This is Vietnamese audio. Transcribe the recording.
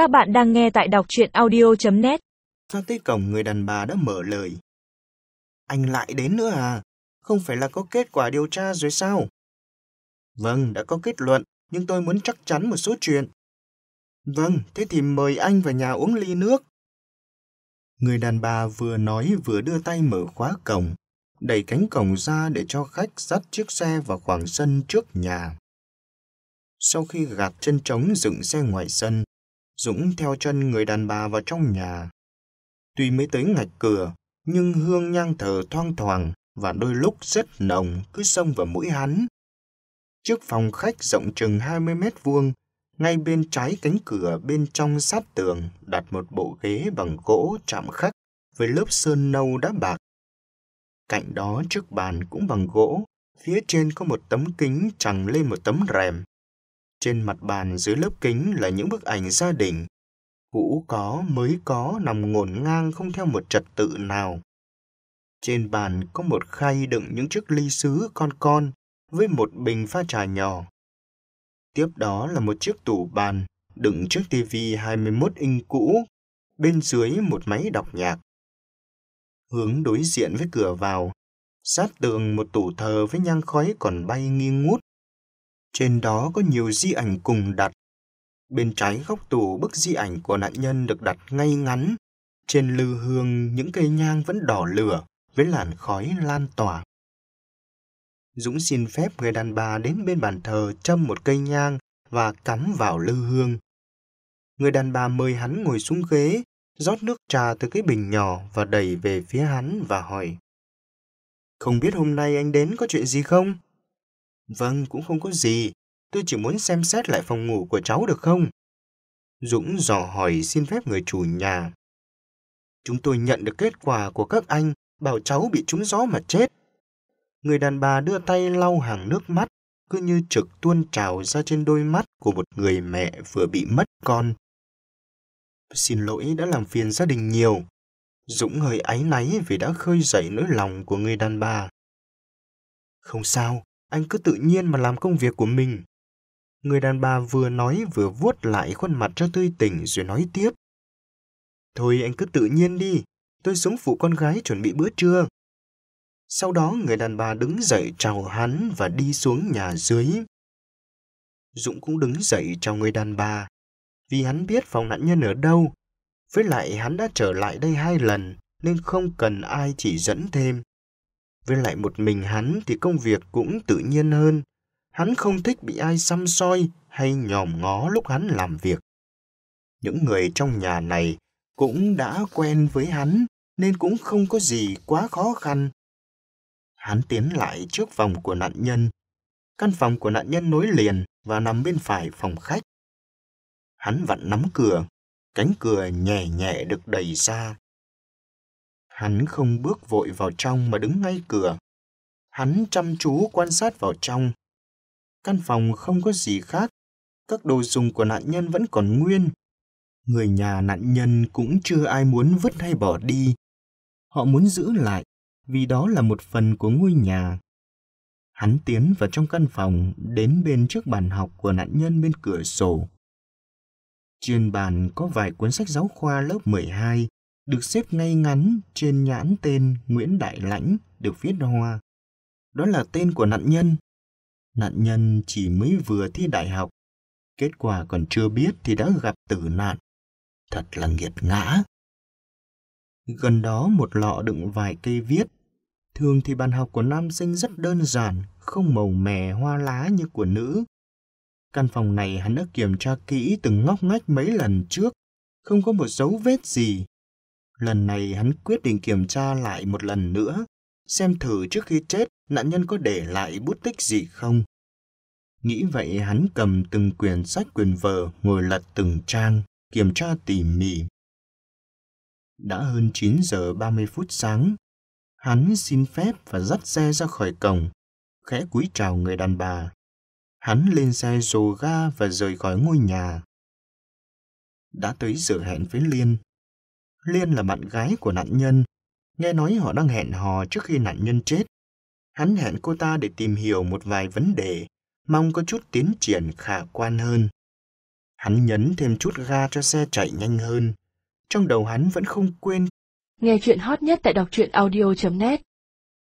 Các bạn đang nghe tại đọc truyện audio.net Ra tới cổng người đàn bà đã mở lời. Anh lại đến nữa à? Không phải là có kết quả điều tra rồi sao? Vâng, đã có kết luận, nhưng tôi muốn chắc chắn một số chuyện. Vâng, thế thì mời anh vào nhà uống ly nước. Người đàn bà vừa nói vừa đưa tay mở khóa cổng, đẩy cánh cổng ra để cho khách dắt chiếc xe vào khoảng sân trước nhà. Sau khi gạt chân trống dựng xe ngoài sân, Dũng theo chân người đàn bà vào trong nhà. Tuy mới tới ngạch cửa, nhưng hương nhang thờ thoang thoảng và đôi lúc rất nồng cứ xông vào mũi hắn. Trước phòng khách rộng chừng 20 mét vuông, ngay bên trái cánh cửa bên trong sát tường đặt một bộ ghế bằng gỗ chạm khắc với lớp sơn nâu đá bạc. Cạnh đó trước bàn cũng bằng gỗ, phía trên có một tấm kính chẳng lên một tấm rèm. Trên mặt bàn dưới lớp kính là những bức ảnh gia đình. Cũ có, mới có, nằm ngổn ngang không theo một trật tự nào. Trên bàn có một khay đựng những chiếc ly sứ con con với một bình pha trà nhỏ. Tiếp đó là một chiếc tủ bàn đựng chiếc tivi 21 inch cũ, bên dưới một máy đọc nhạc. Hướng đối diện với cửa vào, sát tường một tủ thờ với nhang khói còn bay nghi ngút. Trên đó có nhiều di ảnh cùng đặt. Bên trái góc tủ bức di ảnh của nạn nhân được đặt ngay ngắn. Trên lư hương những cây nhang vẫn đỏ lửa với làn khói lan tỏa. Dũng xin phép người đàn bà đến bên bàn thờ châm một cây nhang và cắm vào lư hương. Người đàn bà mời hắn ngồi xuống ghế, rót nước trà từ cái bình nhỏ và đẩy về phía hắn và hỏi. Không biết hôm nay anh đến có chuyện gì không? Vâng, cũng không có gì. Tôi chỉ muốn xem xét lại phòng ngủ của cháu được không? Dũng dò hỏi xin phép người chủ nhà. Chúng tôi nhận được kết quả của các anh bảo cháu bị trúng gió mà chết. Người đàn bà đưa tay lau hàng nước mắt, cứ như trực tuôn trào ra trên đôi mắt của một người mẹ vừa bị mất con. Xin lỗi đã làm phiền gia đình nhiều. Dũng hơi áy náy vì đã khơi dậy nỗi lòng của người đàn bà. Không sao, anh cứ tự nhiên mà làm công việc của mình. Người đàn bà vừa nói vừa vuốt lại khuôn mặt cho tươi tỉnh rồi nói tiếp. Thôi anh cứ tự nhiên đi, tôi xuống phụ con gái chuẩn bị bữa trưa. Sau đó người đàn bà đứng dậy chào hắn và đi xuống nhà dưới. Dũng cũng đứng dậy chào người đàn bà, vì hắn biết phòng nạn nhân ở đâu. Với lại hắn đã trở lại đây hai lần nên không cần ai chỉ dẫn thêm. Với lại một mình hắn thì công việc cũng tự nhiên hơn. Hắn không thích bị ai xăm soi hay nhòm ngó lúc hắn làm việc. Những người trong nhà này cũng đã quen với hắn nên cũng không có gì quá khó khăn. Hắn tiến lại trước phòng của nạn nhân. Căn phòng của nạn nhân nối liền và nằm bên phải phòng khách. Hắn vặn nắm cửa, cánh cửa nhẹ nhẹ được đẩy ra. Hắn không bước vội vào trong mà đứng ngay cửa. Hắn chăm chú quan sát vào trong. Căn phòng không có gì khác. Các đồ dùng của nạn nhân vẫn còn nguyên. Người nhà nạn nhân cũng chưa ai muốn vứt hay bỏ đi. Họ muốn giữ lại vì đó là một phần của ngôi nhà. Hắn tiến vào trong căn phòng, đến bên trước bàn học của nạn nhân bên cửa sổ. Trên bàn có vài cuốn sách giáo khoa lớp 12 được xếp ngay ngắn trên nhãn tên Nguyễn Đại Lãnh được viết hoa. Đó là tên của nạn nhân. Nạn nhân chỉ mới vừa thi đại học. Kết quả còn chưa biết thì đã gặp tử nạn. Thật là nghiệt ngã. Gần đó một lọ đựng vài cây viết. Thường thì bàn học của nam sinh rất đơn giản, không màu mè hoa lá như của nữ. Căn phòng này hắn đã kiểm tra kỹ từng ngóc ngách mấy lần trước, không có một dấu vết gì Lần này hắn quyết định kiểm tra lại một lần nữa, xem thử trước khi chết nạn nhân có để lại bút tích gì không. Nghĩ vậy hắn cầm từng quyển sách quyền vở ngồi lật từng trang, kiểm tra tỉ mỉ. Đã hơn 9 giờ 30 phút sáng, hắn xin phép và dắt xe ra khỏi cổng, khẽ cúi chào người đàn bà. Hắn lên xe rồ ga và rời khỏi ngôi nhà. Đã tới giờ hẹn với Liên, Liên là bạn gái của nạn nhân. Nghe nói họ đang hẹn hò trước khi nạn nhân chết. Hắn hẹn cô ta để tìm hiểu một vài vấn đề, mong có chút tiến triển khả quan hơn. Hắn nhấn thêm chút ga cho xe chạy nhanh hơn. Trong đầu hắn vẫn không quên Nghe chuyện hot nhất tại đọc truyện audio.net